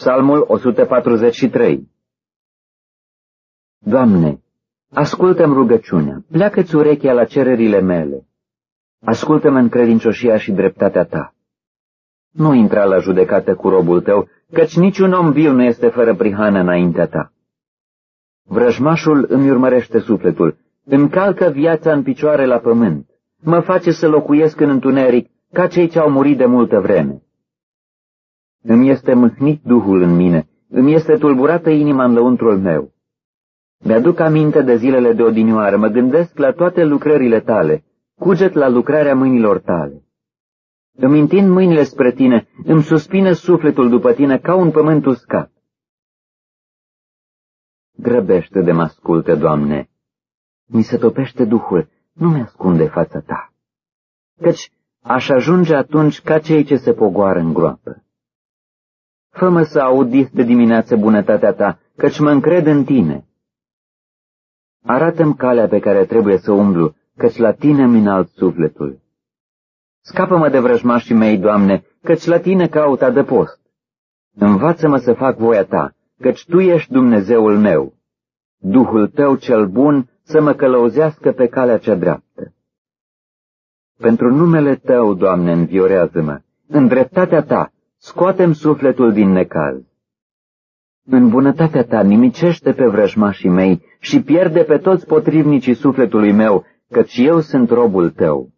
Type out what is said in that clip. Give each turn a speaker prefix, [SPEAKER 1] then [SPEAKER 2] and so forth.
[SPEAKER 1] Psalmul 143 Doamne, ascultă-mi rugăciunea, pleacă-ți urechea la cererile mele. Ascultă-mă în credincioșia și dreptatea ta. Nu intra la judecată cu robul tău, căci niciun om viu nu este fără prihană înaintea ta. Vrăjmașul îmi urmărește sufletul, îmi calcă viața în picioare la pământ, mă face să locuiesc în întuneric ca cei ce au murit de multă vreme. Îmi este mâhnit Duhul în mine, îmi este tulburată inima în lăuntrul meu. Mi-aduc aminte de zilele de odinioară, mă gândesc la toate lucrările tale, cuget la lucrarea mâinilor tale. Îmi întind mâinile spre tine, îmi suspină sufletul după tine ca un pământ uscat. Grăbește de mă ascultă, Doamne. Mi se topește Duhul, nu mi-ascunde fața ta. Căci aș ajunge atunci ca cei ce se pogoară în groapă. Fă-mă să aud de dimineață bunătatea ta, căci mă încred în tine. Arată-mi calea pe care trebuie să umblu, căci la tine mi înalt sufletul. Scapă-mă de vrăjmașii mei, Doamne, căci la tine caut adăpost. Învață-mă să fac voia ta, căci tu ești Dumnezeul meu. Duhul tău cel bun să mă călăuzească pe calea cea dreaptă. Pentru numele tău, Doamne, înviorează-mă, în dreptatea ta, scoatem sufletul din necaz. În bunătatea ta nimicește pe vrăjmașii mei și pierde pe toți potrivnicii sufletului meu, căci eu sunt robul tău.